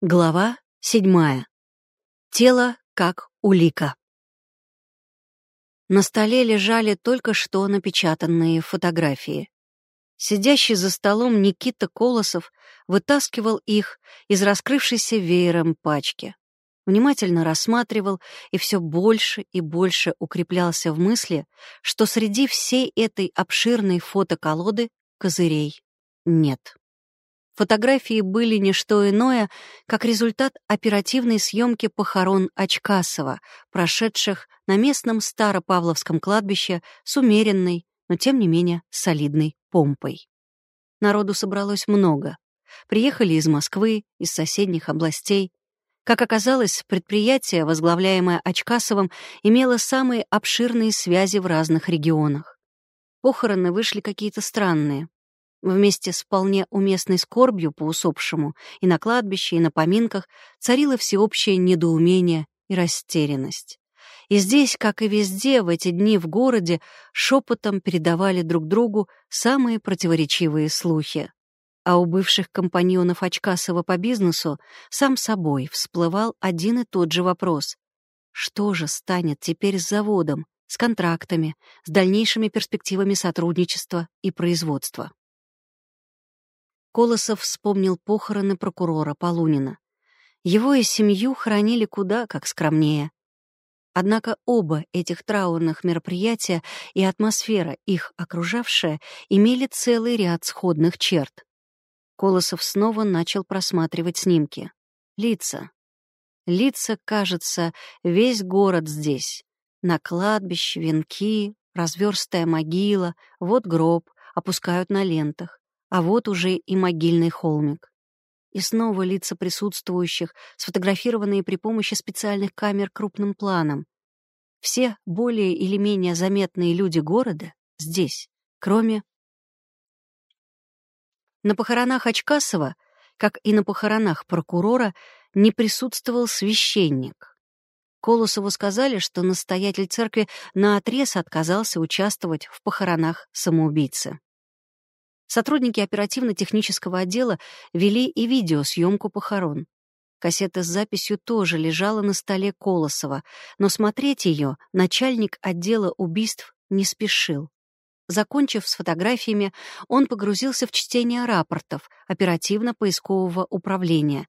Глава седьмая. Тело как улика. На столе лежали только что напечатанные фотографии. Сидящий за столом Никита Колосов вытаскивал их из раскрывшейся веером пачки. Внимательно рассматривал и все больше и больше укреплялся в мысли, что среди всей этой обширной фотоколоды козырей нет. Фотографии были не что иное, как результат оперативной съемки похорон Очкасова, прошедших на местном Старопавловском кладбище с умеренной, но тем не менее солидной помпой. Народу собралось много. Приехали из Москвы, из соседних областей. Как оказалось, предприятие, возглавляемое Очкасовым, имело самые обширные связи в разных регионах. Похороны вышли какие-то странные. Вместе с вполне уместной скорбью по усопшему и на кладбище, и на поминках царило всеобщее недоумение и растерянность. И здесь, как и везде, в эти дни в городе шепотом передавали друг другу самые противоречивые слухи. А у бывших компаньонов Очкасова по бизнесу сам собой всплывал один и тот же вопрос. Что же станет теперь с заводом, с контрактами, с дальнейшими перспективами сотрудничества и производства? Колосов вспомнил похороны прокурора Полунина. Его и семью хранили куда как скромнее. Однако оба этих траурных мероприятия и атмосфера, их окружавшая, имели целый ряд сходных черт. Колосов снова начал просматривать снимки. Лица. Лица, кажется, весь город здесь. На кладбище, венки, разверстая могила, вот гроб, опускают на лентах а вот уже и могильный холмик. И снова лица присутствующих, сфотографированные при помощи специальных камер крупным планом. Все более или менее заметные люди города здесь, кроме... На похоронах Очкасова, как и на похоронах прокурора, не присутствовал священник. Колосову сказали, что настоятель церкви наотрез отказался участвовать в похоронах самоубийцы. Сотрудники оперативно-технического отдела вели и видеосъемку похорон. Кассета с записью тоже лежала на столе Колосова, но смотреть ее начальник отдела убийств не спешил. Закончив с фотографиями, он погрузился в чтение рапортов оперативно-поискового управления,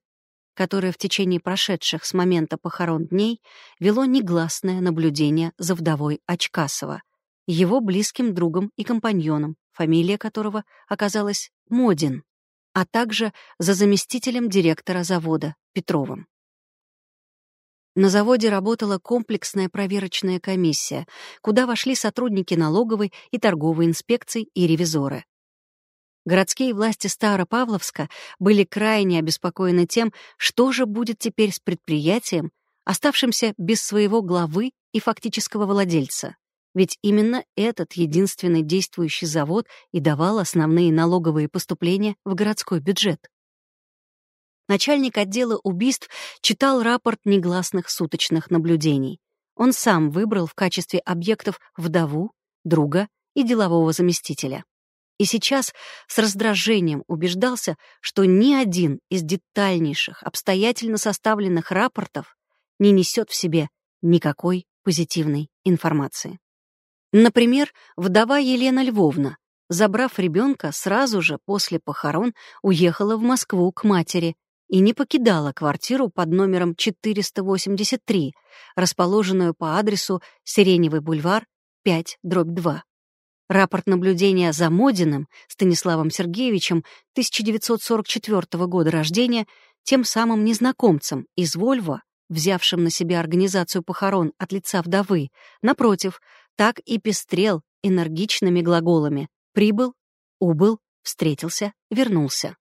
которое в течение прошедших с момента похорон дней вело негласное наблюдение за вдовой Очкасова, его близким другом и компаньоном, фамилия которого оказалась Модин, а также за заместителем директора завода Петровым. На заводе работала комплексная проверочная комиссия, куда вошли сотрудники налоговой и торговой инспекций и ревизоры. Городские власти Старопавловска были крайне обеспокоены тем, что же будет теперь с предприятием, оставшимся без своего главы и фактического владельца. Ведь именно этот единственный действующий завод и давал основные налоговые поступления в городской бюджет. Начальник отдела убийств читал рапорт негласных суточных наблюдений. Он сам выбрал в качестве объектов вдову, друга и делового заместителя. И сейчас с раздражением убеждался, что ни один из детальнейших, обстоятельно составленных рапортов не несет в себе никакой позитивной информации. Например, вдова Елена Львовна, забрав ребенка, сразу же после похорон уехала в Москву к матери и не покидала квартиру под номером 483, расположенную по адресу Сиреневый бульвар, 5, дробь 2. Рапорт наблюдения за Модиным Станиславом Сергеевичем 1944 года рождения, тем самым незнакомцем из Вольво, взявшим на себя организацию похорон от лица вдовы, напротив, так и пестрел энергичными глаголами «прибыл», «убыл», «встретился», «вернулся».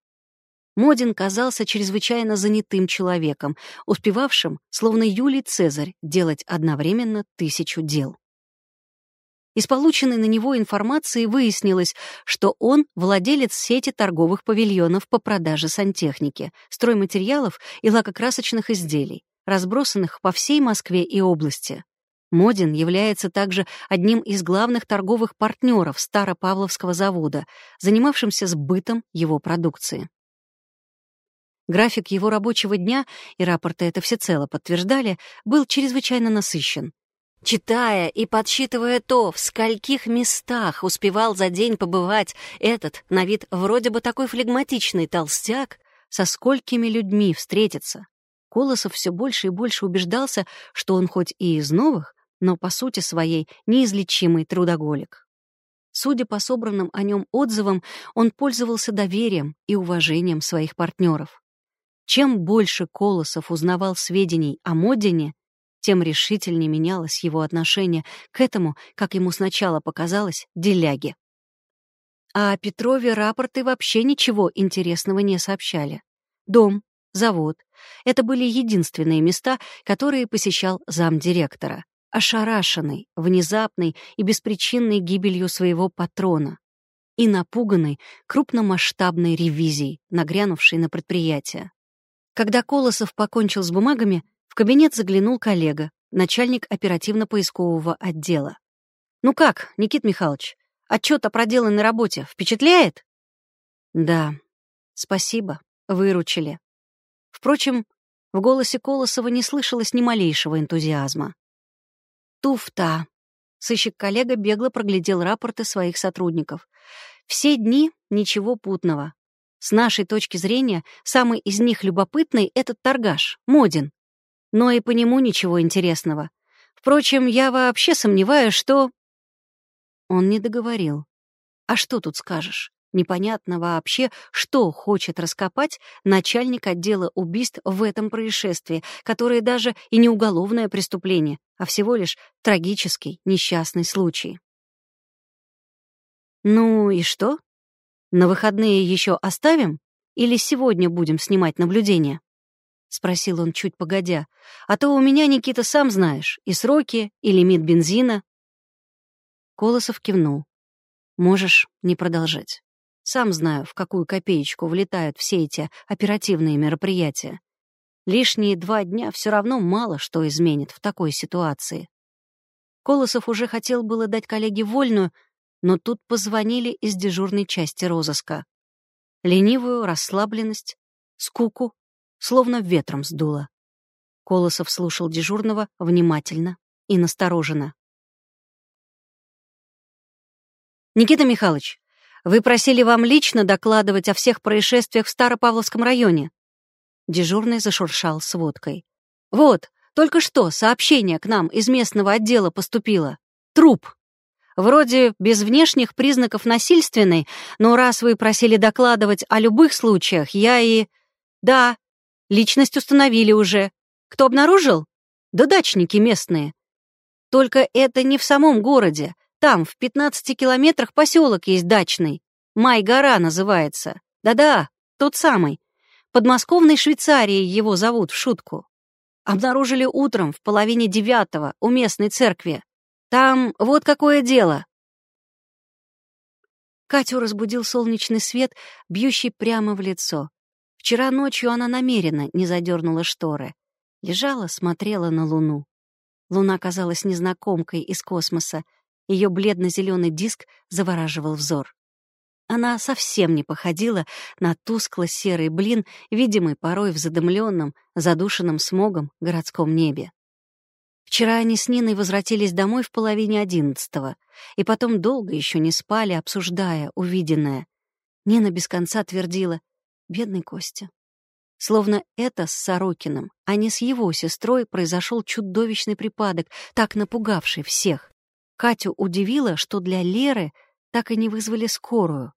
Модин казался чрезвычайно занятым человеком, успевавшим, словно Юлий Цезарь, делать одновременно тысячу дел. Из полученной на него информации выяснилось, что он владелец сети торговых павильонов по продаже сантехники, стройматериалов и лакокрасочных изделий, разбросанных по всей Москве и области. Модин является также одним из главных торговых партнеров Старопавловского завода, занимавшимся сбытом его продукции. График его рабочего дня, и рапорты это всецело подтверждали, был чрезвычайно насыщен. Читая и подсчитывая то, в скольких местах успевал за день побывать этот, на вид вроде бы такой флегматичный толстяк, со сколькими людьми встретиться, Колосов все больше и больше убеждался, что он хоть и из новых, но по сути своей неизлечимый трудоголик. Судя по собранным о нем отзывам, он пользовался доверием и уважением своих партнеров. Чем больше Колосов узнавал сведений о Модине, тем решительнее менялось его отношение к этому, как ему сначала показалось, деляге. А о Петрове рапорты вообще ничего интересного не сообщали. Дом, завод — это были единственные места, которые посещал замдиректора, ошарашенный, внезапной и беспричинной гибелью своего патрона и напуганный крупномасштабной ревизией, нагрянувшей на предприятие. Когда Колосов покончил с бумагами, в кабинет заглянул коллега, начальник оперативно-поискового отдела. «Ну как, Никит Михайлович, отчет о проделанной работе впечатляет?» «Да, спасибо, выручили», Впрочем, в голосе Колосова не слышалось ни малейшего энтузиазма. «Туфта!» — сыщик-коллега бегло проглядел рапорты своих сотрудников. «Все дни ничего путного. С нашей точки зрения, самый из них любопытный — этот торгаш, Модин. Но и по нему ничего интересного. Впрочем, я вообще сомневаюсь, что...» Он не договорил. «А что тут скажешь? Непонятно вообще, что хочет раскопать начальник отдела убийств в этом происшествии, которое даже и не уголовное преступление, а всего лишь трагический несчастный случай. «Ну и что? На выходные еще оставим? Или сегодня будем снимать наблюдение?» — спросил он чуть погодя. «А то у меня, Никита, сам знаешь, и сроки, и лимит бензина». Колосов кивнул. «Можешь не продолжать. Сам знаю, в какую копеечку влетают все эти оперативные мероприятия. Лишние два дня все равно мало что изменит в такой ситуации. Колосов уже хотел было дать коллеге вольную, но тут позвонили из дежурной части розыска. Ленивую расслабленность, скуку, словно ветром сдуло. Колосов слушал дежурного внимательно и настороженно. «Никита Михайлович, вы просили вам лично докладывать о всех происшествиях в Старопавловском районе. Дежурный зашуршал сводкой. Вот, только что сообщение к нам из местного отдела поступило. Труп. Вроде без внешних признаков насильственный, но раз вы просили докладывать о любых случаях, я и... Да, личность установили уже. Кто обнаружил? Да дачники местные. Только это не в самом городе, там, в 15 километрах, поселок есть дачный. Май-гора называется. Да-да, тот самый. Подмосковной Швейцарии его зовут в шутку. Обнаружили утром в половине девятого у местной церкви. Там вот какое дело. Катю разбудил солнечный свет, бьющий прямо в лицо. Вчера ночью она намеренно не задернула шторы. Лежала, смотрела на луну. Луна казалась незнакомкой из космоса, ее бледно-зеленый диск завораживал взор. Она совсем не походила на тускло-серый блин, видимый порой в задымленном, задушенном смогом городском небе. Вчера они с Ниной возвратились домой в половине одиннадцатого, и потом долго еще не спали, обсуждая увиденное. Нина без конца твердила «Бедный Костя». Словно это с Сорокиным, а не с его сестрой, произошел чудовищный припадок, так напугавший всех. Катю удивило, что для Леры так и не вызвали скорую.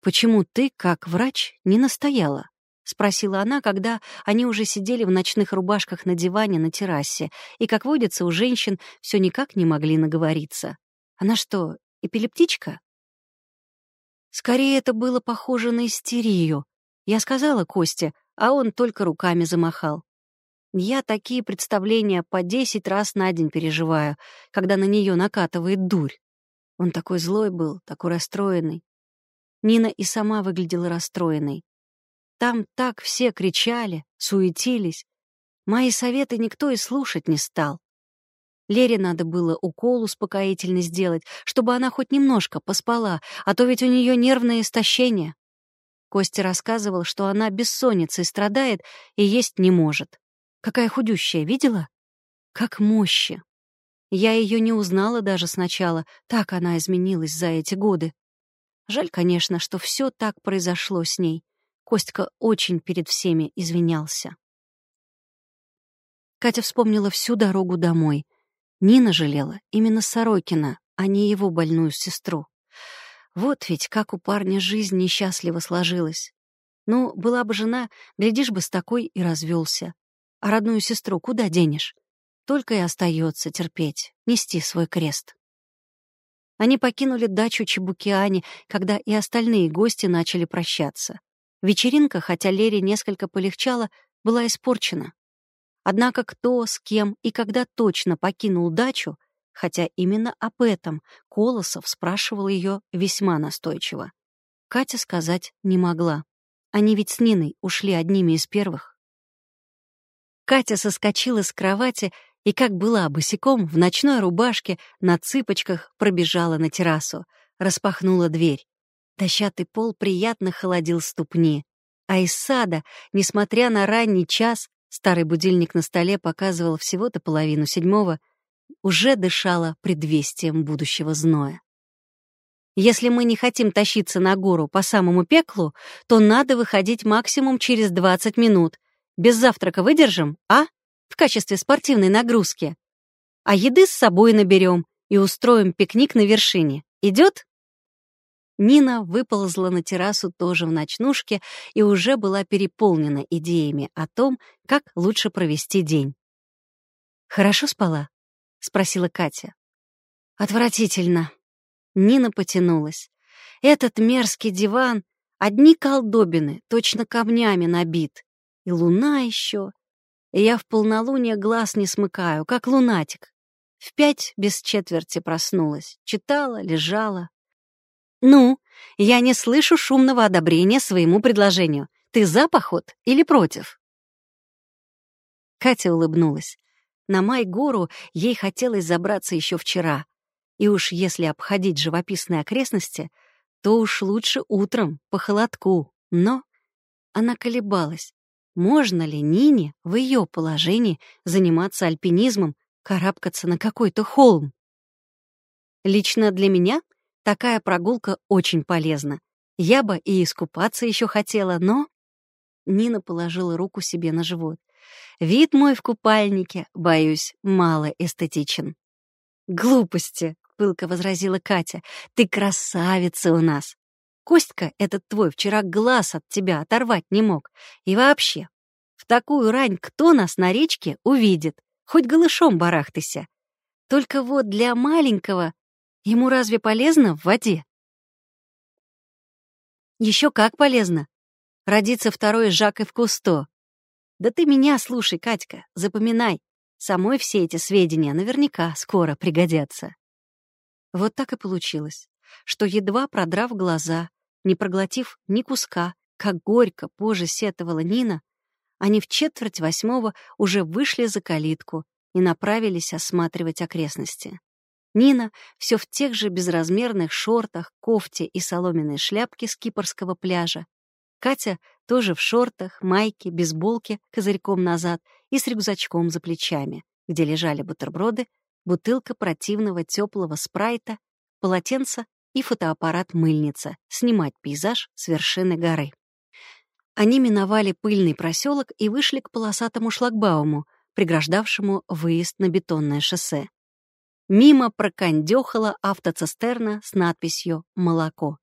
«Почему ты, как врач, не настояла?» — спросила она, когда они уже сидели в ночных рубашках на диване на террасе, и, как водится, у женщин все никак не могли наговориться. Она что, эпилептичка? Скорее, это было похоже на истерию. Я сказала Косте, а он только руками замахал. Я такие представления по десять раз на день переживаю, когда на нее накатывает дурь. Он такой злой был, такой расстроенный. Нина и сама выглядела расстроенной. Там так все кричали, суетились. Мои советы никто и слушать не стал. Лере надо было укол успокоительный сделать, чтобы она хоть немножко поспала, а то ведь у нее нервное истощение. Костя рассказывал, что она бессонницей страдает и есть не может. Какая худющая, видела? Как мощи. Я ее не узнала даже сначала, так она изменилась за эти годы. Жаль, конечно, что все так произошло с ней. Костька очень перед всеми извинялся. Катя вспомнила всю дорогу домой. Нина жалела именно Сорокина, а не его больную сестру. Вот ведь как у парня жизнь несчастливо сложилась. Ну, была бы жена, глядишь бы, с такой и развелся. А родную сестру куда денешь? Только и остается терпеть, нести свой крест. Они покинули дачу Чебукиани, когда и остальные гости начали прощаться. Вечеринка, хотя Лере несколько полегчало, была испорчена. Однако кто, с кем и когда точно покинул дачу, хотя именно об этом Колосов спрашивал ее весьма настойчиво. Катя сказать не могла. Они ведь с Ниной ушли одними из первых. Катя соскочила с кровати и, как была босиком, в ночной рубашке, на цыпочках пробежала на террасу, распахнула дверь. Дощатый пол приятно холодил ступни. А из сада, несмотря на ранний час, старый будильник на столе показывал всего-то половину седьмого, уже дышала предвестием будущего зноя. Если мы не хотим тащиться на гору по самому пеклу, то надо выходить максимум через 20 минут, без завтрака выдержим, а? В качестве спортивной нагрузки. А еды с собой наберем и устроим пикник на вершине. Идет? Нина выползла на террасу тоже в ночнушке и уже была переполнена идеями о том, как лучше провести день. «Хорошо спала?» — спросила Катя. «Отвратительно». Нина потянулась. «Этот мерзкий диван, одни колдобины, точно камнями набит. И луна еще. И я в полнолуние глаз не смыкаю, как лунатик. В пять без четверти проснулась. Читала, лежала. «Ну, я не слышу шумного одобрения своему предложению. Ты за поход или против?» Катя улыбнулась. На Май-гору ей хотелось забраться еще вчера. И уж если обходить живописные окрестности, то уж лучше утром, по холодку. Но она колебалась. Можно ли Нине в ее положении заниматься альпинизмом, карабкаться на какой-то холм? Лично для меня такая прогулка очень полезна. Я бы и искупаться еще хотела, но... Нина положила руку себе на живот. Вид мой в купальнике, боюсь, мало эстетичен. «Глупости!» — пылко возразила Катя. «Ты красавица у нас! Костька этот твой вчера глаз от тебя оторвать не мог. И вообще, в такую рань кто нас на речке увидит? Хоть голышом барахтайся. Только вот для маленького ему разве полезно в воде? Еще как полезно. Родится второй Жак и в Кусто. Да ты меня слушай, Катька, запоминай. Самой все эти сведения наверняка скоро пригодятся. Вот так и получилось, что, едва продрав глаза, не проглотив ни куска, как горько позже сетовала Нина, они в четверть восьмого уже вышли за калитку и направились осматривать окрестности. Нина все в тех же безразмерных шортах, кофте и соломенной шляпке с кипрского пляжа. Катя тоже в шортах, майке, бейсболке козырьком назад и с рюкзачком за плечами, где лежали бутерброды, бутылка противного теплого спрайта, полотенце и фотоаппарат-мыльница снимать пейзаж с вершины горы. Они миновали пыльный проселок и вышли к полосатому шлагбауму, преграждавшему выезд на бетонное шоссе. Мимо прокандёхала автоцистерна с надписью «Молоко».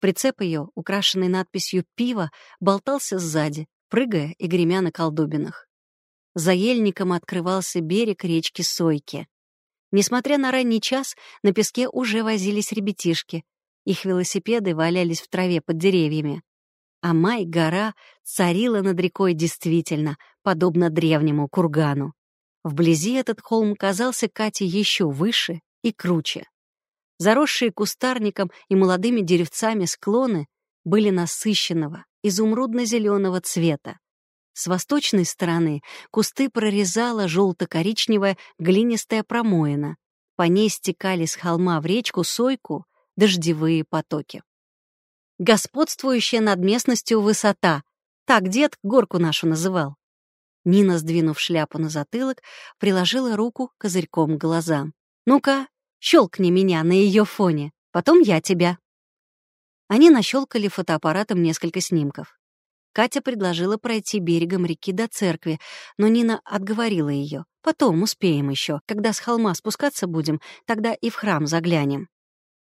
Прицеп ее, украшенный надписью «Пиво», болтался сзади, прыгая и гремя на колдобинах. За ельником открывался берег речки Сойки. Несмотря на ранний час, на песке уже возились ребятишки. Их велосипеды валялись в траве под деревьями. А май-гора царила над рекой действительно, подобно древнему кургану. Вблизи этот холм казался Кате еще выше и круче. Заросшие кустарником и молодыми деревцами склоны были насыщенного, изумрудно-зеленого цвета. С восточной стороны кусты прорезала желто-коричневая глинистая промоина. По ней стекали с холма в речку Сойку дождевые потоки. господствующая над местностью высота. Так дед горку нашу называл. Нина, сдвинув шляпу на затылок, приложила руку козырьком к глазам. «Ну-ка, щелкни меня на ее фоне, потом я тебя». Они нащелкали фотоаппаратом несколько снимков. Катя предложила пройти берегом реки до церкви, но Нина отговорила ее. «Потом успеем еще. Когда с холма спускаться будем, тогда и в храм заглянем».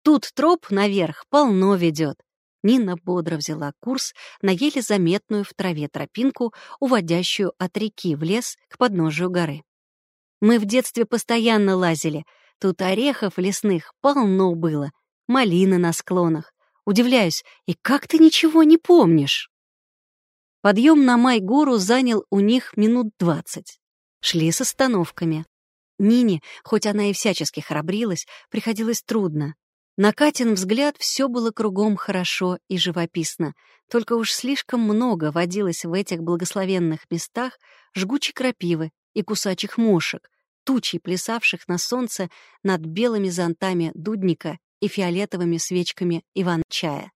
Тут троп наверх полно ведет. Нина бодро взяла курс на еле заметную в траве тропинку, уводящую от реки в лес к подножию горы. Мы в детстве постоянно лазили. Тут орехов лесных полно было, малины на склонах. Удивляюсь, и как ты ничего не помнишь? Подъем на Май-гору занял у них минут двадцать. Шли с остановками. Нине, хоть она и всячески храбрилась, приходилось трудно. На Катин взгляд все было кругом хорошо и живописно, только уж слишком много водилось в этих благословенных местах жгучей крапивы и кусачих мошек, тучей плясавших на солнце над белыми зонтами дудника и фиолетовыми свечками Иван-чая.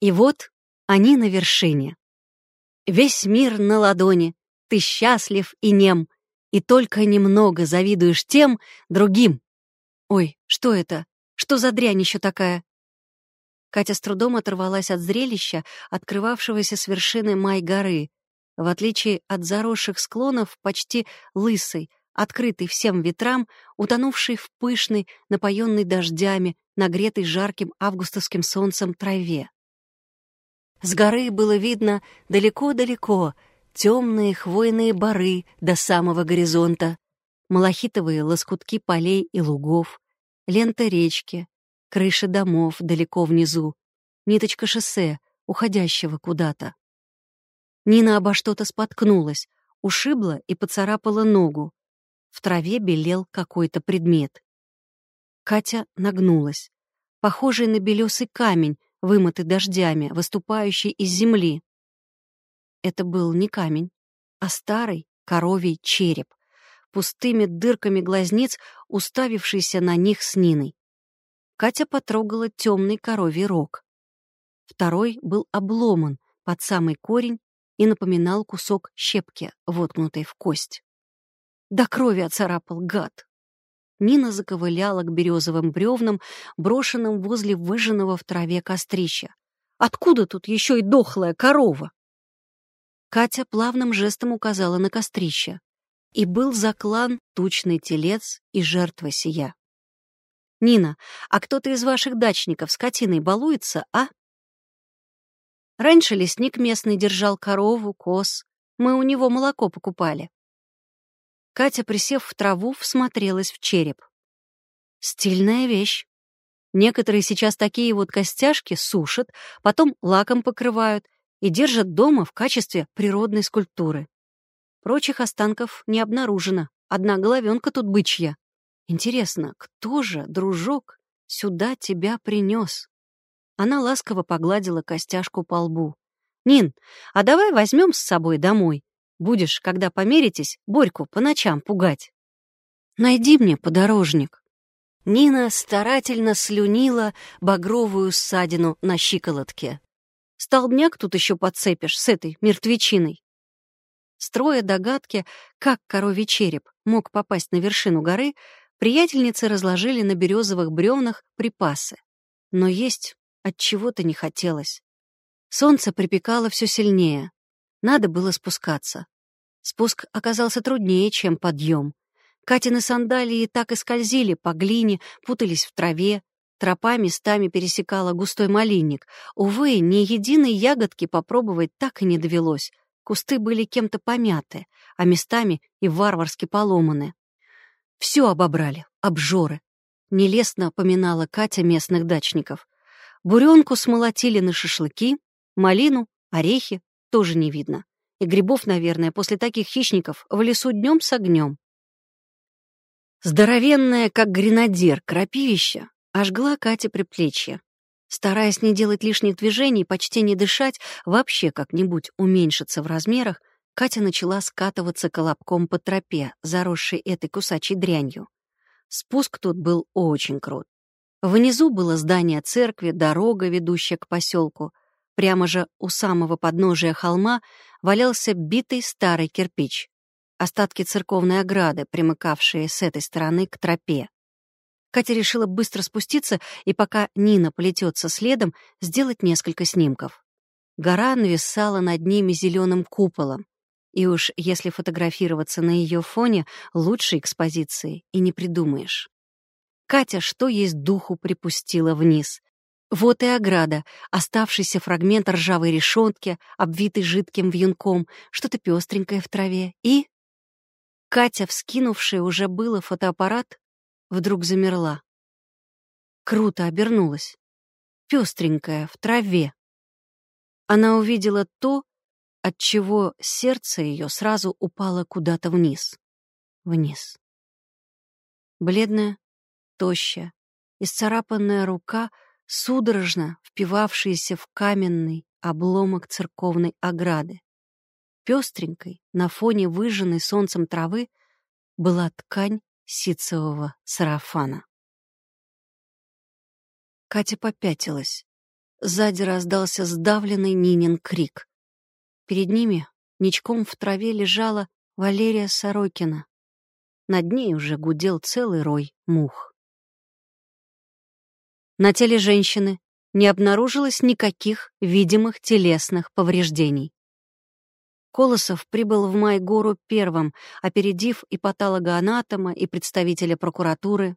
И вот они на вершине. Весь мир на ладони, ты счастлив и нем, и только немного завидуешь тем другим. Ой, что это? Что за дрянь еще такая?» Катя с трудом оторвалась от зрелища, открывавшегося с вершины Май-горы. В отличие от заросших склонов, почти лысый, открытый всем ветрам, утонувший в пышной, напоенной дождями, нагретой жарким августовским солнцем траве. С горы было видно далеко-далеко темные хвойные бары до самого горизонта, малахитовые лоскутки полей и лугов, лента речки, крыши домов далеко внизу, ниточка шоссе, уходящего куда-то. Нина обо что-то споткнулась, ушибла и поцарапала ногу. В траве белел какой-то предмет. Катя нагнулась. Похожий на белесый камень, вымытый дождями, выступающий из земли. Это был не камень, а старый коровий череп, пустыми дырками глазниц, уставившийся на них с Ниной. Катя потрогала темный коровий рог. Второй был обломан под самый корень и напоминал кусок щепки, воткнутой в кость. До крови оцарапал гад. Нина заковыляла к березовым бревнам, брошенным возле выжженного в траве кострища. Откуда тут еще и дохлая корова? Катя плавным жестом указала на кострище и был заклан тучный телец и жертва сия. «Нина, а кто-то из ваших дачников скотиной балуется, а?» Раньше лесник местный держал корову, коз. Мы у него молоко покупали. Катя, присев в траву, всмотрелась в череп. Стильная вещь. Некоторые сейчас такие вот костяшки сушат, потом лаком покрывают и держат дома в качестве природной скульптуры. Прочих останков не обнаружено. Одна головенка тут бычья. Интересно, кто же, дружок, сюда тебя принес? Она ласково погладила костяшку по лбу. «Нин, а давай возьмем с собой домой. Будешь, когда померитесь, Борьку по ночам пугать. Найди мне подорожник». Нина старательно слюнила багровую ссадину на щиколотке. «Столбняк тут еще подцепишь с этой мертвечиной. Строя догадки, как коровий череп мог попасть на вершину горы, приятельницы разложили на березовых бревнах припасы. Но есть от чего-то не хотелось. Солнце припекало все сильнее. Надо было спускаться. Спуск оказался труднее, чем подъем. Катины сандалии так и скользили по глине, путались в траве. Тропа местами пересекала густой малинник. Увы, ни единой ягодки попробовать так и не довелось. Кусты были кем-то помяты, а местами и варварски поломаны. Все обобрали, обжоры. Нелестно поминала Катя местных дачников. Буренку смолотили на шашлыки, малину, орехи тоже не видно. И грибов, наверное, после таких хищников в лесу днем с огнем. Здоровенная, как гренадер, крапивища ожгла Кате приплечье. Стараясь не делать лишних движений, почти не дышать, вообще как-нибудь уменьшиться в размерах, Катя начала скатываться колобком по тропе, заросшей этой кусачей дрянью. Спуск тут был очень крут. Внизу было здание церкви, дорога, ведущая к поселку. Прямо же у самого подножия холма валялся битый старый кирпич. Остатки церковной ограды, примыкавшие с этой стороны к тропе. Катя решила быстро спуститься и, пока Нина полетется следом, сделать несколько снимков. Гора нависала над ними зеленым куполом. И уж если фотографироваться на ее фоне, лучшей экспозиции и не придумаешь. Катя, что есть духу, припустила вниз. Вот и ограда, оставшийся фрагмент ржавой решетки, обвитый жидким вьюнком, что-то пестренькое в траве. И... Катя, вскинувшая уже было фотоаппарат, вдруг замерла. Круто обернулась. Пестренькая, в траве. Она увидела то, от чего сердце ее сразу упало куда-то вниз. Вниз. Бледная, тощая, исцарапанная рука, судорожно впивавшаяся в каменный обломок церковной ограды. Пестренькой, на фоне выжженной солнцем травы, была ткань ситцевого сарафана. Катя попятилась. Сзади раздался сдавленный Нинин крик. Перед ними ничком в траве лежала Валерия Сорокина. Над ней уже гудел целый рой мух. На теле женщины не обнаружилось никаких видимых телесных повреждений. Колосов прибыл в Майгору первым, опередив и патологоанатома, и представителя прокуратуры.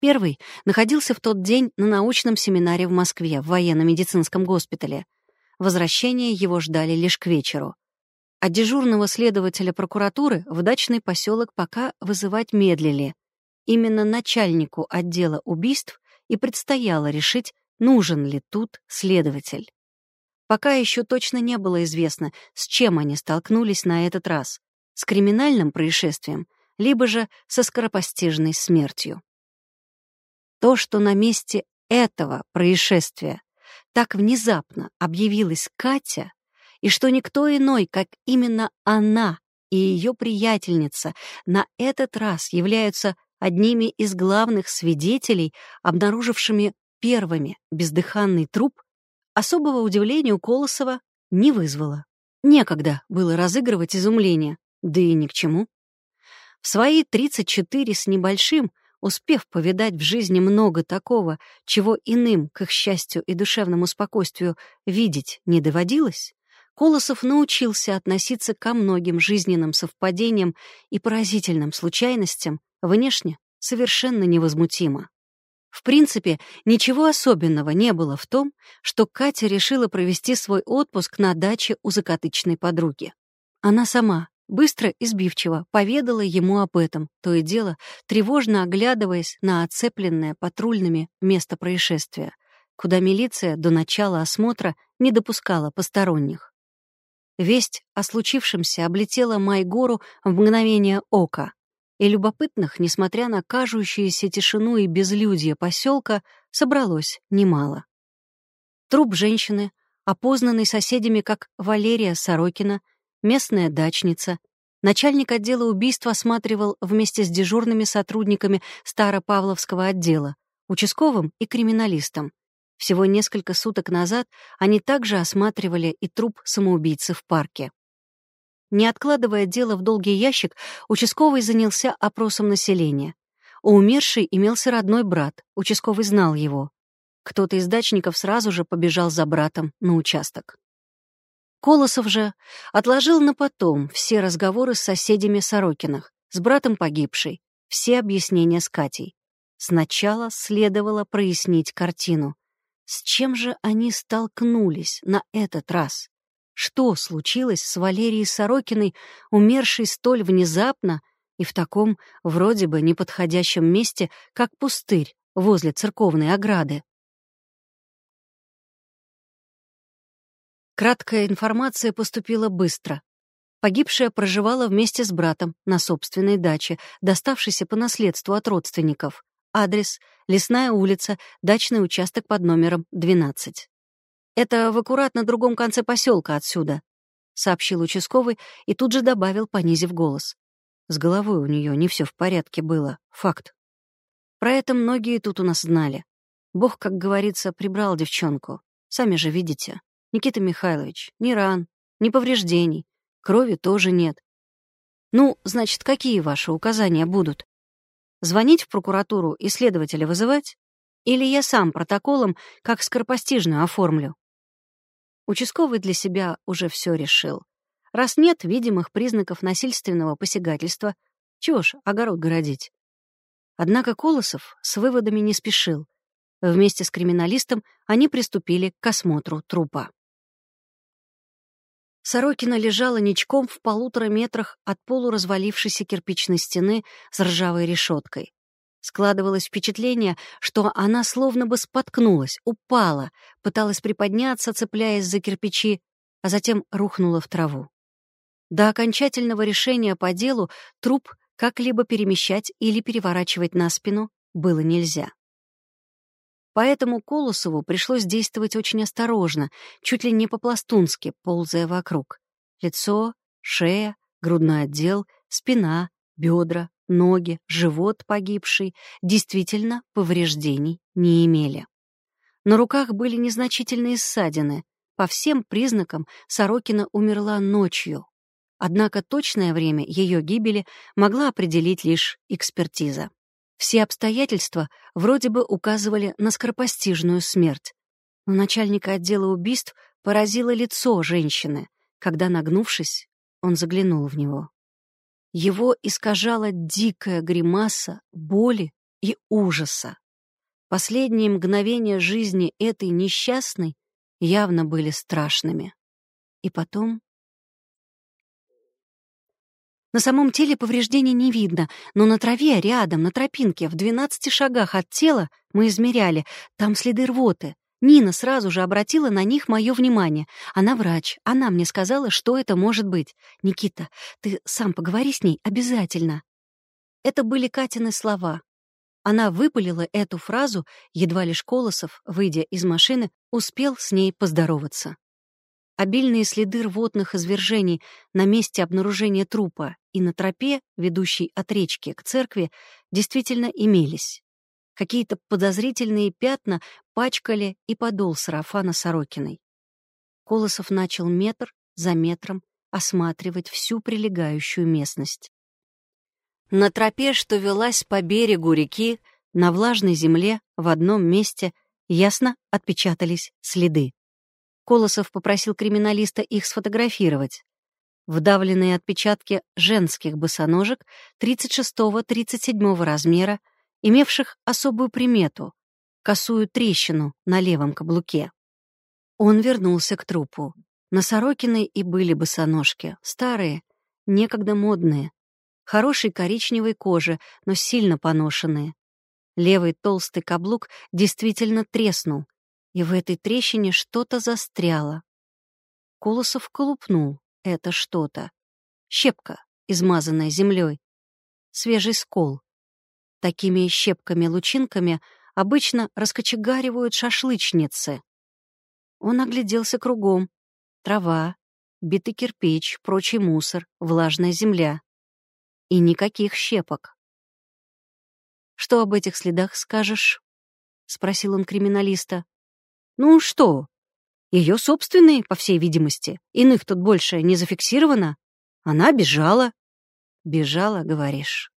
Первый находился в тот день на научном семинаре в Москве, в военно-медицинском госпитале. Возвращение его ждали лишь к вечеру. А дежурного следователя прокуратуры в дачный поселок пока вызывать медлили. Именно начальнику отдела убийств и предстояло решить, нужен ли тут следователь. Пока еще точно не было известно, с чем они столкнулись на этот раз — с криминальным происшествием, либо же со скоропостижной смертью. То, что на месте этого происшествия так внезапно объявилась Катя, и что никто иной, как именно она и ее приятельница, на этот раз являются одними из главных свидетелей, обнаружившими первыми бездыханный труп, особого удивления у Колосова не вызвало. Некогда было разыгрывать изумление, да и ни к чему. В свои 34 с небольшим, успев повидать в жизни много такого, чего иным, к их счастью и душевному спокойствию, видеть не доводилось, Колосов научился относиться ко многим жизненным совпадениям и поразительным случайностям внешне совершенно невозмутимо. В принципе, ничего особенного не было в том, что Катя решила провести свой отпуск на даче у закатычной подруги. Она сама, быстро и сбивчиво, поведала ему об этом, то и дело, тревожно оглядываясь на оцепленное патрульными место происшествия, куда милиция до начала осмотра не допускала посторонних. Весть о случившемся облетела Майгору в мгновение ока и любопытных, несмотря на кажущуюся тишину и безлюдье поселка, собралось немало. Труп женщины, опознанный соседями как Валерия Сорокина, местная дачница, начальник отдела убийств осматривал вместе с дежурными сотрудниками Старопавловского отдела, участковым и криминалистом. Всего несколько суток назад они также осматривали и труп самоубийцы в парке. Не откладывая дело в долгий ящик, участковый занялся опросом населения. У умершей имелся родной брат, участковый знал его. Кто-то из дачников сразу же побежал за братом на участок. Колосов же отложил на потом все разговоры с соседями Сорокиных, с братом погибшей, все объяснения с Катей. Сначала следовало прояснить картину. С чем же они столкнулись на этот раз? Что случилось с Валерией Сорокиной, умершей столь внезапно и в таком вроде бы неподходящем месте, как пустырь возле церковной ограды? Краткая информация поступила быстро. Погибшая проживала вместе с братом на собственной даче, доставшейся по наследству от родственников. Адрес — Лесная улица, дачный участок под номером 12. «Это в аккурат на другом конце поселка отсюда», — сообщил участковый и тут же добавил, понизив голос. С головой у нее не все в порядке было. Факт. Про это многие тут у нас знали. Бог, как говорится, прибрал девчонку. Сами же видите. Никита Михайлович, ни ран, ни повреждений. Крови тоже нет. Ну, значит, какие ваши указания будут? Звонить в прокуратуру и следователя вызывать? Или я сам протоколом, как скоропостижную, оформлю? Участковый для себя уже все решил. Раз нет видимых признаков насильственного посягательства, чего ж огород городить? Однако Колосов с выводами не спешил. Вместе с криминалистом они приступили к осмотру трупа. Сорокина лежала ничком в полутора метрах от полуразвалившейся кирпичной стены с ржавой решеткой. Складывалось впечатление, что она словно бы споткнулась, упала, пыталась приподняться, цепляясь за кирпичи, а затем рухнула в траву. До окончательного решения по делу труп как-либо перемещать или переворачивать на спину было нельзя. Поэтому Колосову пришлось действовать очень осторожно, чуть ли не по-пластунски, ползая вокруг. Лицо, шея, грудной отдел, спина, бедра, ноги, живот погибший действительно повреждений не имели. На руках были незначительные ссадины. По всем признакам Сорокина умерла ночью. Однако точное время ее гибели могла определить лишь экспертиза. Все обстоятельства вроде бы указывали на скоропостижную смерть. Но начальника отдела убийств поразило лицо женщины, когда, нагнувшись, он заглянул в него. Его искажала дикая гримаса боли и ужаса. Последние мгновения жизни этой несчастной явно были страшными. И потом на самом теле повреждений не видно, но на траве, рядом, на тропинке, в 12 шагах от тела мы измеряли, там следы рвоты. Нина сразу же обратила на них мое внимание. Она врач, она мне сказала, что это может быть. «Никита, ты сам поговори с ней обязательно». Это были Катины слова. Она выпалила эту фразу, едва лишь Колосов, выйдя из машины, успел с ней поздороваться. Обильные следы рвотных извержений на месте обнаружения трупа и на тропе, ведущей от речки к церкви, действительно имелись. Какие-то подозрительные пятна пачкали и подол сарафана Сорокиной. Колосов начал метр за метром осматривать всю прилегающую местность. На тропе, что велась по берегу реки, на влажной земле в одном месте ясно отпечатались следы. Колосов попросил криминалиста их сфотографировать. Вдавленные отпечатки женских босоножек 36-37 размера, имевших особую примету — косую трещину на левом каблуке. Он вернулся к трупу. На Сорокиной и были босоножки, старые, некогда модные, хорошей коричневой кожи, но сильно поношенные. Левый толстый каблук действительно треснул, и в этой трещине что-то застряло. Колосов колупнул это что-то. Щепка, измазанная землей. Свежий скол. Такими щепками-лучинками обычно раскочегаривают шашлычницы. Он огляделся кругом. Трава, битый кирпич, прочий мусор, влажная земля. И никаких щепок. «Что об этих следах скажешь?» — спросил он криминалиста. Ну что? Ее собственные, по всей видимости. Иных тут больше не зафиксировано. Она бежала. Бежала, говоришь.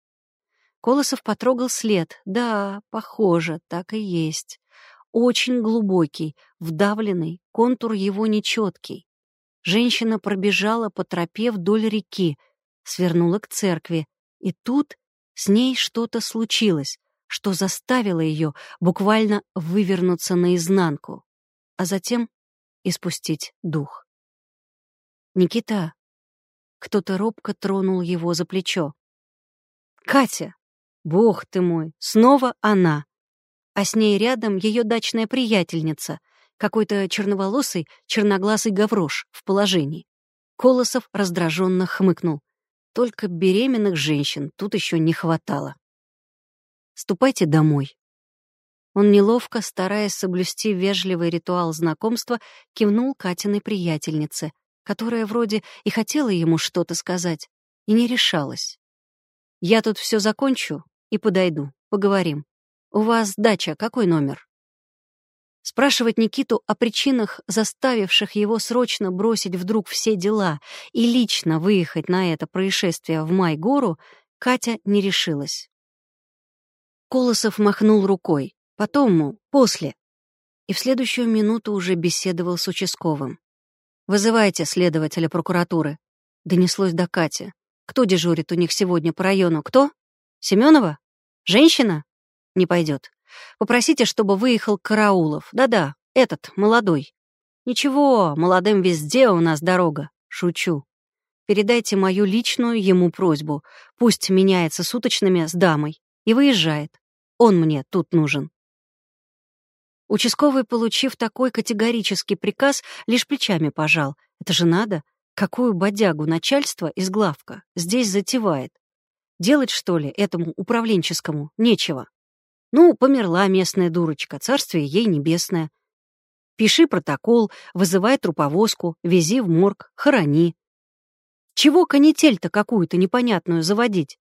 Колосов потрогал след. Да, похоже, так и есть. Очень глубокий, вдавленный, контур его нечеткий. Женщина пробежала по тропе вдоль реки, свернула к церкви, и тут с ней что-то случилось что заставило ее буквально вывернуться наизнанку, а затем испустить дух. «Никита!» Кто-то робко тронул его за плечо. «Катя! Бог ты мой! Снова она!» А с ней рядом ее дачная приятельница, какой-то черноволосый, черноглазый гаврош в положении. Колосов раздраженно хмыкнул. Только беременных женщин тут еще не хватало. Ступайте домой». Он неловко, стараясь соблюсти вежливый ритуал знакомства, кивнул Катиной приятельнице, которая вроде и хотела ему что-то сказать, и не решалась. «Я тут все закончу и подойду, поговорим. «У вас дача какой номер?» Спрашивать Никиту о причинах, заставивших его срочно бросить вдруг все дела и лично выехать на это происшествие в Майгору, Катя не решилась. Колосов махнул рукой. Потом, после. И в следующую минуту уже беседовал с участковым. «Вызывайте следователя прокуратуры», — донеслось до Кати. «Кто дежурит у них сегодня по району? Кто? Семенова? Женщина? Не пойдет. Попросите, чтобы выехал Караулов. Да-да, этот, молодой. Ничего, молодым везде у нас дорога. Шучу. Передайте мою личную ему просьбу. Пусть меняется суточными с дамой и выезжает. Он мне тут нужен. Участковый, получив такой категорический приказ, лишь плечами пожал. Это же надо. Какую бодягу начальство из главка здесь затевает? Делать, что ли, этому управленческому нечего. Ну, померла местная дурочка, царствие ей небесное. Пиши протокол, вызывай труповозку, вези в морг, хорони. Чего канитель-то какую-то непонятную заводить?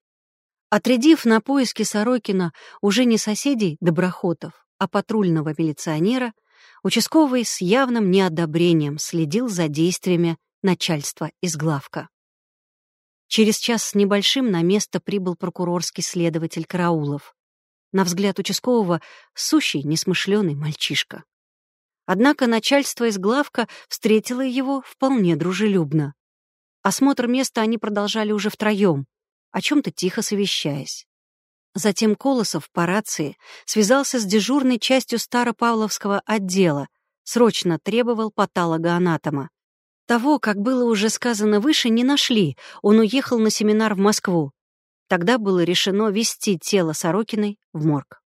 Отрядив на поиски Сорокина уже не соседей доброхотов, а патрульного милиционера, участковый с явным неодобрением следил за действиями начальства из главка. Через час с небольшим на место прибыл прокурорский следователь Караулов на взгляд участкового, сущий, несмышленый мальчишка. Однако начальство из главка встретило его вполне дружелюбно. Осмотр места они продолжали уже втроем, о чем-то тихо совещаясь. Затем Колосов по рации связался с дежурной частью Старопавловского отдела, срочно требовал патологоанатома. Того, как было уже сказано выше, не нашли, он уехал на семинар в Москву. Тогда было решено вести тело Сорокиной в морг.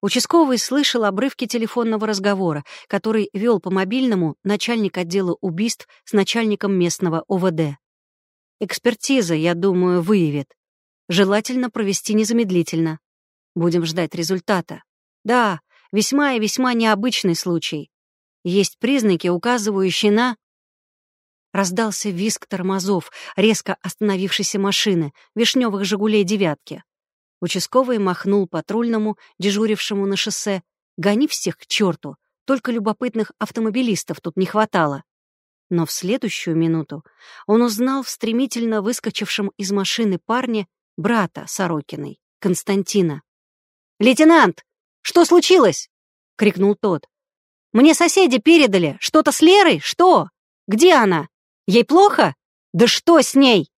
Участковый слышал обрывки телефонного разговора, который вел по мобильному начальник отдела убийств с начальником местного ОВД. Экспертиза, я думаю, выявит. Желательно провести незамедлительно. Будем ждать результата. Да, весьма и весьма необычный случай. Есть признаки, указывающие на... Раздался визг тормозов, резко остановившейся машины, вишневых «Жигулей» девятки. Участковый махнул патрульному, дежурившему на шоссе. «Гони всех к черту! Только любопытных автомобилистов тут не хватало!» Но в следующую минуту он узнал в стремительно выскочившем из машины парне брата Сорокиной, Константина. «Лейтенант, что случилось?» — крикнул тот. «Мне соседи передали. Что-то с Лерой? Что? Где она?» Ей плохо? Да что с ней?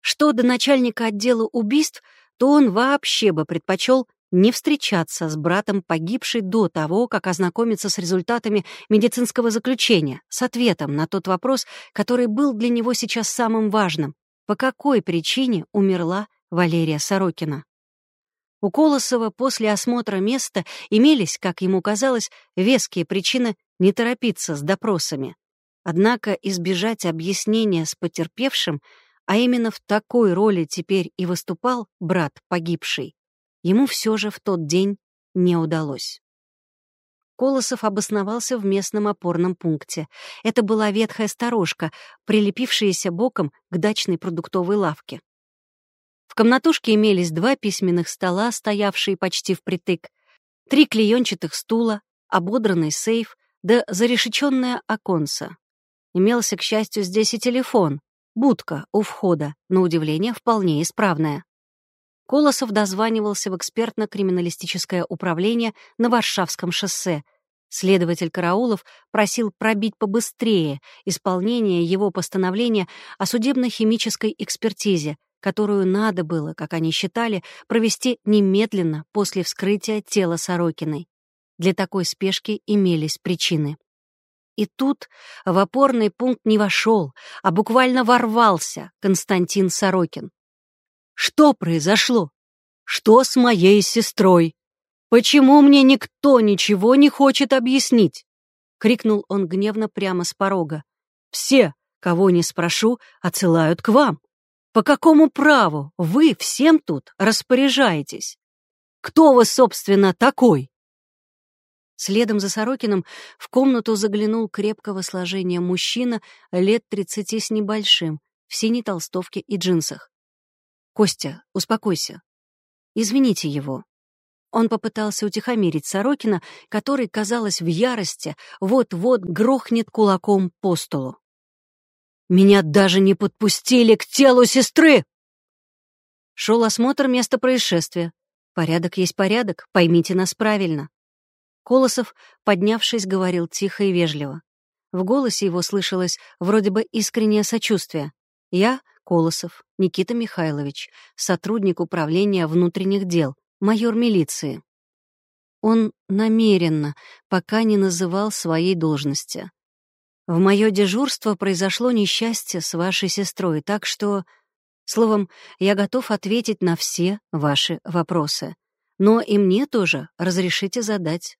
Что до начальника отдела убийств, то он вообще бы предпочел не встречаться с братом погибшей до того, как ознакомиться с результатами медицинского заключения, с ответом на тот вопрос, который был для него сейчас самым важным. По какой причине умерла Валерия Сорокина? У Колосова после осмотра места имелись, как ему казалось, веские причины не торопиться с допросами. Однако избежать объяснения с потерпевшим, а именно в такой роли теперь и выступал брат погибший, ему все же в тот день не удалось. Колосов обосновался в местном опорном пункте. Это была ветхая сторожка, прилепившаяся боком к дачной продуктовой лавке. В комнатушке имелись два письменных стола, стоявшие почти впритык, три клеенчатых стула, ободранный сейф да зарешеченное оконце. Имелся, к счастью, здесь и телефон. Будка у входа, на удивление, вполне исправная. Колосов дозванивался в экспертно-криминалистическое управление на Варшавском шоссе. Следователь Караулов просил пробить побыстрее исполнение его постановления о судебно-химической экспертизе, которую надо было, как они считали, провести немедленно после вскрытия тела Сорокиной. Для такой спешки имелись причины. И тут в опорный пункт не вошел, а буквально ворвался Константин Сорокин. «Что произошло? Что с моей сестрой? Почему мне никто ничего не хочет объяснить?» — крикнул он гневно прямо с порога. «Все, кого не спрошу, отсылают к вам. По какому праву вы всем тут распоряжаетесь? Кто вы, собственно, такой?» Следом за Сорокиным в комнату заглянул крепкого сложения мужчина лет тридцати с небольшим, в синей толстовке и джинсах. «Костя, успокойся. Извините его». Он попытался утихомирить Сорокина, который, казалось, в ярости, вот-вот грохнет кулаком по столу. «Меня даже не подпустили к телу сестры!» Шел осмотр места происшествия. Порядок есть порядок, поймите нас правильно. Колосов, поднявшись, говорил тихо и вежливо. В голосе его слышалось вроде бы искреннее сочувствие. «Я, Колосов, Никита Михайлович, сотрудник управления внутренних дел, майор милиции». Он намеренно пока не называл своей должности. «В мое дежурство произошло несчастье с вашей сестрой, так что...» Словом, я готов ответить на все ваши вопросы. Но и мне тоже разрешите задать.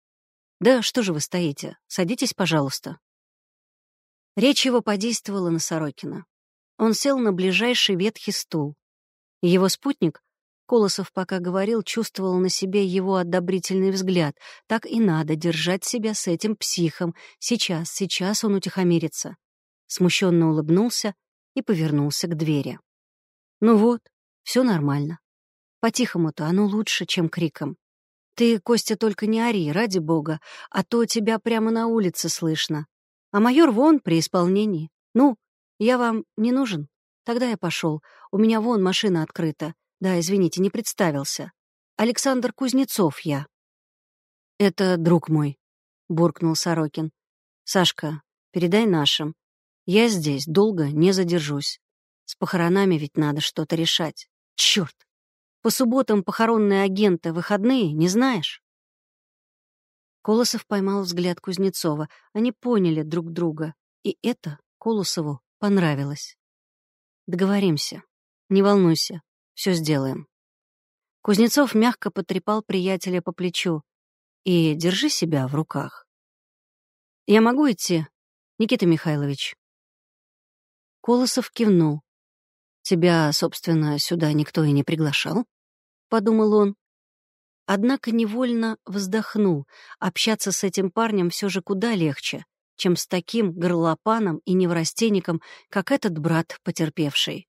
Да что же вы стоите? Садитесь, пожалуйста. Речь его подействовала на Сорокина. Он сел на ближайший ветхий стул. Его спутник, Колосов пока говорил, чувствовал на себе его одобрительный взгляд. Так и надо держать себя с этим психом. Сейчас, сейчас он утихомирится. Смущенно улыбнулся и повернулся к двери. Ну вот, все нормально. По-тихому-то оно лучше, чем криком. Ты, Костя, только не ори, ради бога, а то тебя прямо на улице слышно. А майор вон при исполнении. Ну, я вам не нужен? Тогда я пошел. У меня вон машина открыта. Да, извините, не представился. Александр Кузнецов я. Это друг мой, буркнул Сорокин. Сашка, передай нашим. Я здесь долго не задержусь. С похоронами ведь надо что-то решать. Черт! По субботам похоронные агенты выходные, не знаешь? Колосов поймал взгляд Кузнецова. Они поняли друг друга, и это Колосову понравилось. Договоримся. Не волнуйся, все сделаем. Кузнецов мягко потрепал приятеля по плечу. И держи себя в руках. Я могу идти, Никита Михайлович? Колосов кивнул. Тебя, собственно, сюда никто и не приглашал, подумал он. Однако невольно вздохнул. Общаться с этим парнем все же куда легче, чем с таким горлопаном и неврастенником, как этот брат потерпевший.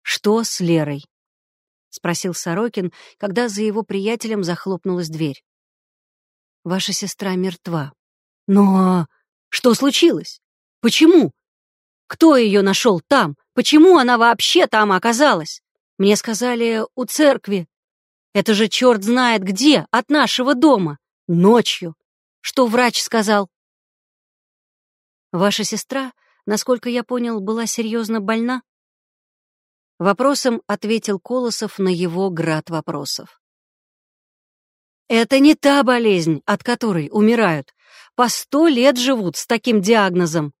«Что с Лерой?» — спросил Сорокин, когда за его приятелем захлопнулась дверь. «Ваша сестра мертва». «Но что случилось? Почему? Кто ее нашел там? Почему она вообще там оказалась? Мне сказали, у церкви. Это же черт знает где, от нашего дома. Ночью. Что врач сказал? Ваша сестра, насколько я понял, была серьезно больна? Вопросом ответил Колосов на его град вопросов. Это не та болезнь, от которой умирают. По сто лет живут с таким диагнозом.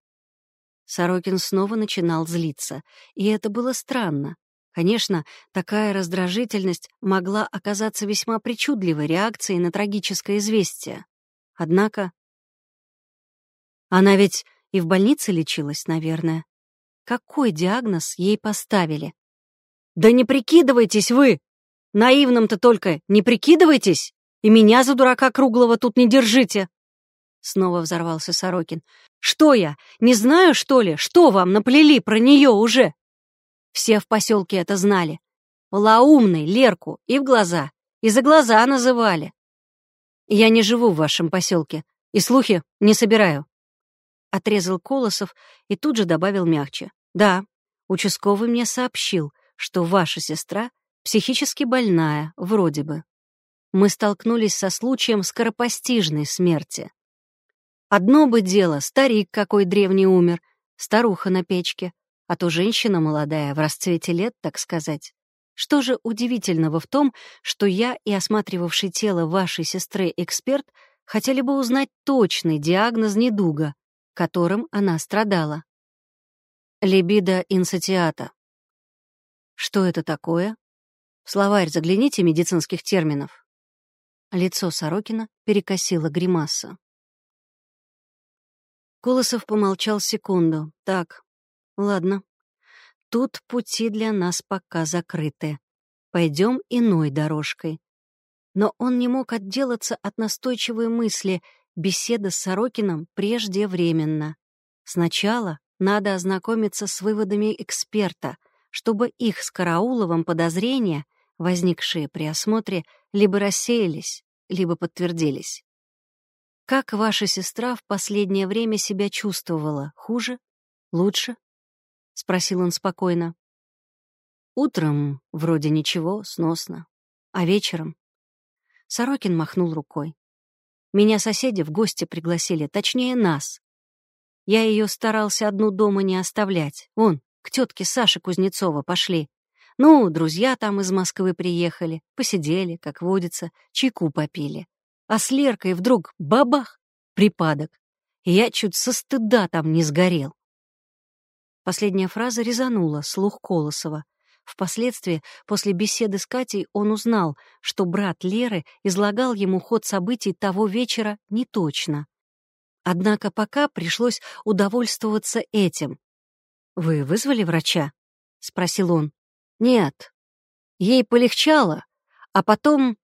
Сорокин снова начинал злиться, и это было странно. Конечно, такая раздражительность могла оказаться весьма причудливой реакцией на трагическое известие. Однако... Она ведь и в больнице лечилась, наверное. Какой диагноз ей поставили? «Да не прикидывайтесь вы! Наивным-то только не прикидывайтесь! И меня за дурака круглого тут не держите!» Снова взорвался Сорокин. «Что я, не знаю, что ли? Что вам наплели про нее уже?» Все в поселке это знали. Полоумной Лерку и в глаза, и за глаза называли. Я не живу в вашем поселке, и слухи не собираю. Отрезал Колосов и тут же добавил мягче. Да, участковый мне сообщил, что ваша сестра психически больная, вроде бы. Мы столкнулись со случаем скоропостижной смерти. Одно бы дело, старик какой древний умер, старуха на печке, а то женщина молодая, в расцвете лет, так сказать. Что же удивительного в том, что я и осматривавший тело вашей сестры эксперт хотели бы узнать точный диагноз недуга, которым она страдала? Либидо инсатиата. Что это такое? В словарь загляните медицинских терминов. Лицо Сорокина перекосило гримаса. Колосов помолчал секунду. Так, ладно. Тут пути для нас пока закрыты. Пойдем иной дорожкой. Но он не мог отделаться от настойчивой мысли беседа с Сорокином преждевременно. Сначала надо ознакомиться с выводами эксперта, чтобы их с Карауловым подозрения возникшие при осмотре, либо рассеялись, либо подтвердились. Как ваша сестра в последнее время себя чувствовала? Хуже? Лучше? Спросил он спокойно. Утром вроде ничего, сносно. А вечером? Сорокин махнул рукой. Меня соседи в гости пригласили, точнее, нас. Я ее старался одну дома не оставлять. Вон, к тетке Саше Кузнецова пошли. Ну, друзья там из Москвы приехали, посидели, как водится, чайку попили. А с Леркой вдруг бабах, припадок. Я чуть со стыда там не сгорел. Последняя фраза резанула слух Колосова. Впоследствии, после беседы с Катей, он узнал, что брат Леры излагал ему ход событий того вечера не точно. Однако пока пришлось удовольствоваться этим. «Вы вызвали врача?» — спросил он. «Нет. Ей полегчало, а потом...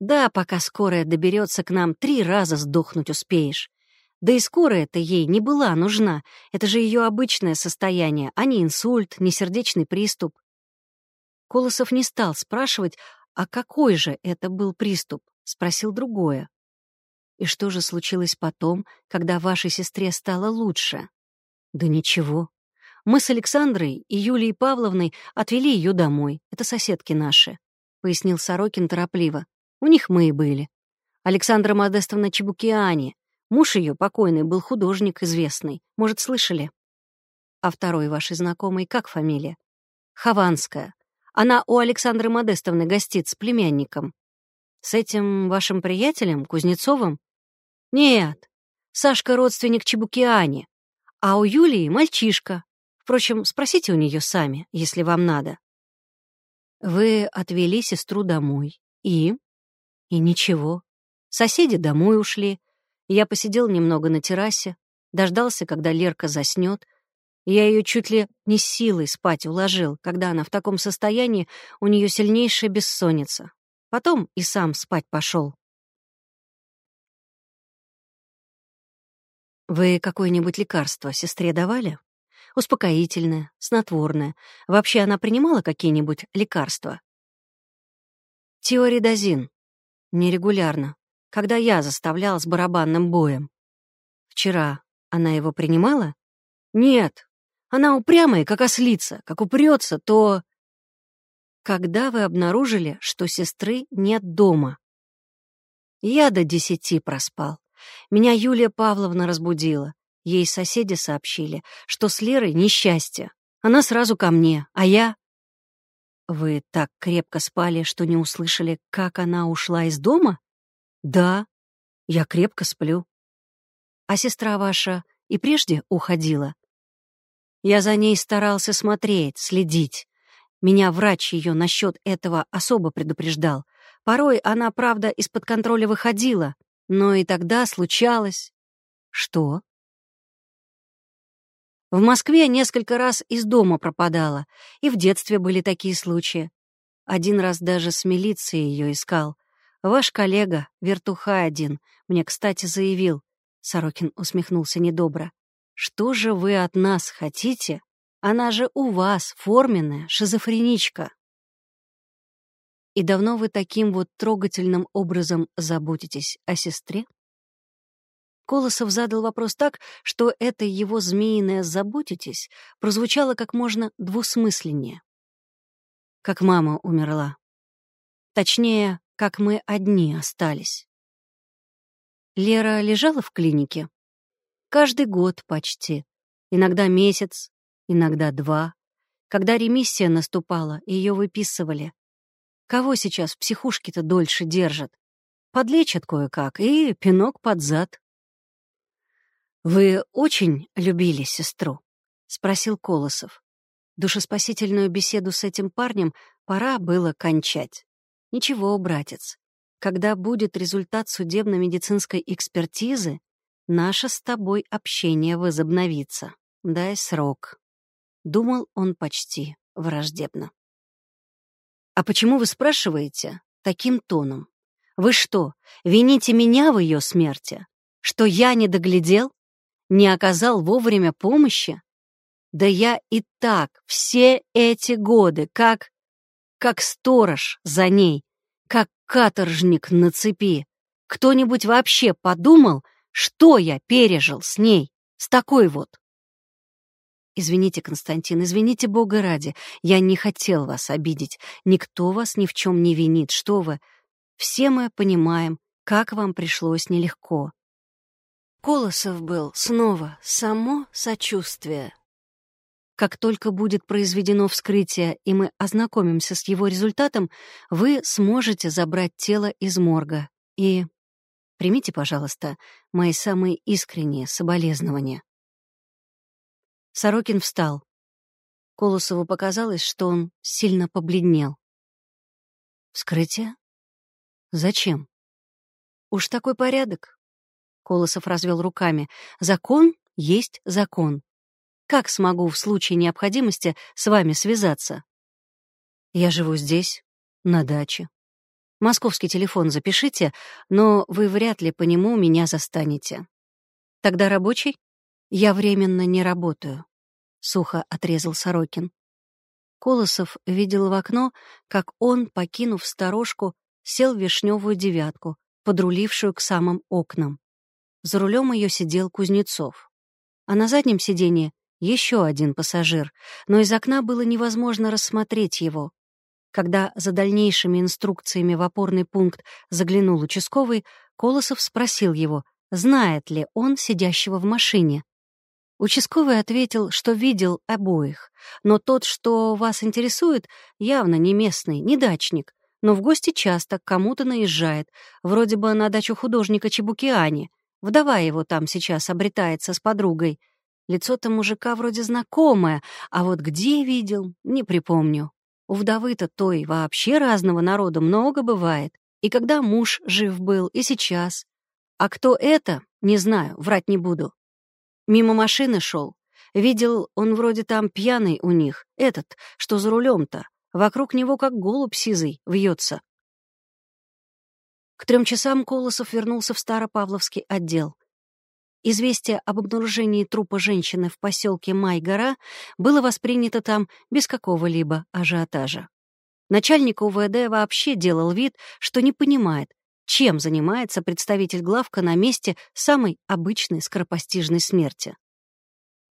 Да, пока скорая доберется к нам, три раза сдохнуть успеешь. Да и скорая-то ей не была нужна. Это же ее обычное состояние, а не инсульт, не сердечный приступ. Колосов не стал спрашивать, а какой же это был приступ, спросил другое. И что же случилось потом, когда вашей сестре стало лучше? Да ничего. Мы с Александрой и Юлией Павловной отвели ее домой. Это соседки наши, — пояснил Сорокин торопливо. У них мы и были. Александра Модестовна Чебукиани. Муж ее, покойный, был художник известный. Может, слышали? А второй вашей знакомый как фамилия? Хованская. Она у Александры Модестовны гостит с племянником. С этим вашим приятелем, Кузнецовым? Нет, Сашка родственник Чебукиани, а у Юлии мальчишка. Впрочем, спросите у нее сами, если вам надо. Вы отвели сестру домой. И? И ничего. Соседи домой ушли. Я посидел немного на террасе, дождался, когда Лерка заснет, я ее чуть ли не силой спать уложил. Когда она в таком состоянии, у нее сильнейшая бессонница. Потом и сам спать пошел. Вы какое-нибудь лекарство сестре давали? Успокоительное, снотворное. Вообще она принимала какие-нибудь лекарства? Теоридозин. Нерегулярно. Когда я заставлял с барабанным боем. Вчера она его принимала? Нет, она упрямая, как ослица, как упрется, то... Когда вы обнаружили, что сестры нет дома? Я до десяти проспал. Меня Юлия Павловна разбудила. Ей соседи сообщили, что с Лерой несчастье. Она сразу ко мне, а я... Вы так крепко спали, что не услышали, как она ушла из дома? Да, я крепко сплю. А сестра ваша и прежде уходила? Я за ней старался смотреть, следить. Меня врач ее насчет этого особо предупреждал. Порой она, правда, из-под контроля выходила, но и тогда случалось... Что? В Москве несколько раз из дома пропадала, и в детстве были такие случаи. Один раз даже с милицией ее искал. Ваш коллега, вертуха один, мне, кстати, заявил. Сорокин усмехнулся недобро. Что же вы от нас хотите? Она же у вас форменная шизофреничка. И давно вы таким вот трогательным образом заботитесь о сестре? Колосов задал вопрос так, что это его змеиное «заботитесь» прозвучало как можно двусмысленнее. Как мама умерла. Точнее, как мы одни остались. Лера лежала в клинике? Каждый год почти. Иногда месяц, иногда два. Когда ремиссия наступала, ее выписывали. Кого сейчас в психушке-то дольше держат? Подлечат кое-как и пинок под зад. «Вы очень любили сестру?» — спросил Колосов. Душеспасительную беседу с этим парнем пора было кончать. Ничего, братец, когда будет результат судебно-медицинской экспертизы, Наше с тобой общение возобновится. Дай срок. Думал он почти враждебно. А почему вы спрашиваете таким тоном? Вы что, вините меня в ее смерти? Что я не доглядел? Не оказал вовремя помощи? Да я и так все эти годы, как... как сторож за ней, как каторжник на цепи. Кто-нибудь вообще подумал, что я пережил с ней, с такой вот? Извините, Константин, извините Бога ради. Я не хотел вас обидеть. Никто вас ни в чем не винит. Что вы? Все мы понимаем, как вам пришлось нелегко. Колосов был снова само сочувствие. Как только будет произведено вскрытие, и мы ознакомимся с его результатом, вы сможете забрать тело из морга. И примите, пожалуйста, мои самые искренние соболезнования. Сорокин встал. Колосову показалось, что он сильно побледнел. «Вскрытие? Зачем?» «Уж такой порядок». Колосов развел руками. «Закон есть закон. Как смогу в случае необходимости с вами связаться?» «Я живу здесь, на даче. Московский телефон запишите, но вы вряд ли по нему меня застанете. Тогда рабочий?» «Я временно не работаю», — сухо отрезал Сорокин. Колосов видел в окно, как он, покинув сторожку, сел в вишневую девятку, подрулившую к самым окнам. За рулем ее сидел Кузнецов. А на заднем сиденье еще один пассажир, но из окна было невозможно рассмотреть его. Когда за дальнейшими инструкциями в опорный пункт заглянул участковый, Колосов спросил его, знает ли он сидящего в машине. Участковый ответил, что видел обоих, но тот, что вас интересует, явно не местный, не дачник, но в гости часто к кому-то наезжает, вроде бы на дачу художника Чебукиани. Вдова его там сейчас обретается с подругой. Лицо-то мужика вроде знакомое, а вот где видел, не припомню. У вдовы-то той вообще разного народа много бывает. И когда муж жив был, и сейчас. А кто это, не знаю, врать не буду. Мимо машины шел. Видел, он вроде там пьяный у них, этот, что за рулем-то. Вокруг него как голубь сизый вьется. К трем часам Колосов вернулся в Старопавловский отдел. Известие об обнаружении трупа женщины в поселке Майгора было воспринято там без какого-либо ажиотажа. Начальник УВД вообще делал вид, что не понимает, чем занимается представитель главка на месте самой обычной скоропостижной смерти.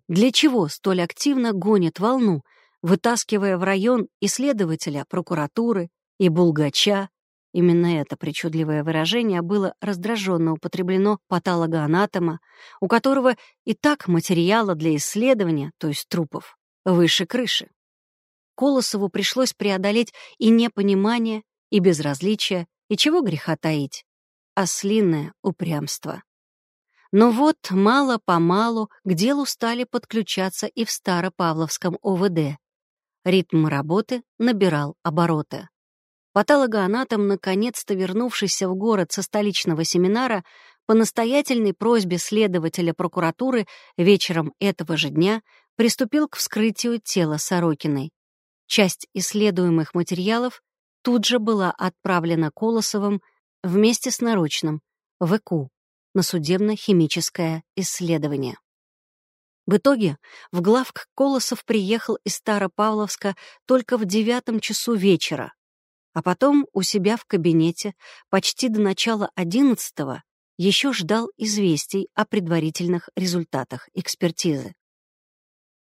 Для чего столь активно гонит волну, вытаскивая в район исследователя прокуратуры и булгача, Именно это причудливое выражение было раздраженно употреблено патологоанатома, у которого и так материала для исследования, то есть трупов, выше крыши. Колосову пришлось преодолеть и непонимание, и безразличие, и чего греха таить? Ослиное упрямство. Но вот мало-помалу к делу стали подключаться и в Старопавловском ОВД. Ритм работы набирал обороты. Патологоанатом, наконец-то вернувшийся в город со столичного семинара, по настоятельной просьбе следователя прокуратуры вечером этого же дня приступил к вскрытию тела Сорокиной. Часть исследуемых материалов тут же была отправлена Колосовым вместе с нарочным в ЭКУ на судебно-химическое исследование. В итоге в главк Колосов приехал из Старопавловска только в девятом часу вечера, а потом у себя в кабинете почти до начала одиннадцатого еще ждал известий о предварительных результатах экспертизы.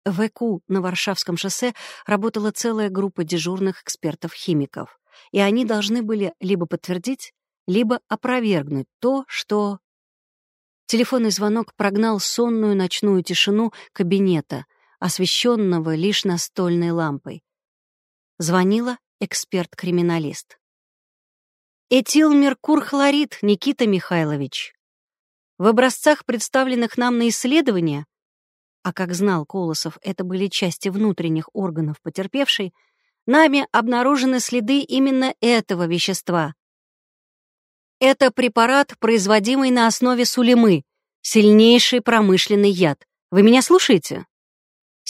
В ЭКУ на Варшавском шоссе работала целая группа дежурных экспертов-химиков и они должны были либо подтвердить, либо опровергнуть то, что... Телефонный звонок прогнал сонную ночную тишину кабинета, освещенного лишь настольной лампой. Звонила эксперт-криминалист. Этилмеркурхлорид, Никита Михайлович. В образцах, представленных нам на исследование, а как знал Колосов, это были части внутренних органов потерпевшей, нами обнаружены следы именно этого вещества. Это препарат, производимый на основе сулемы, сильнейший промышленный яд. Вы меня слушаете?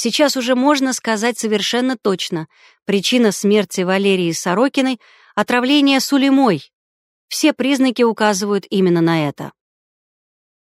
Сейчас уже можно сказать совершенно точно. Причина смерти Валерии Сорокиной — отравление сулемой. Все признаки указывают именно на это.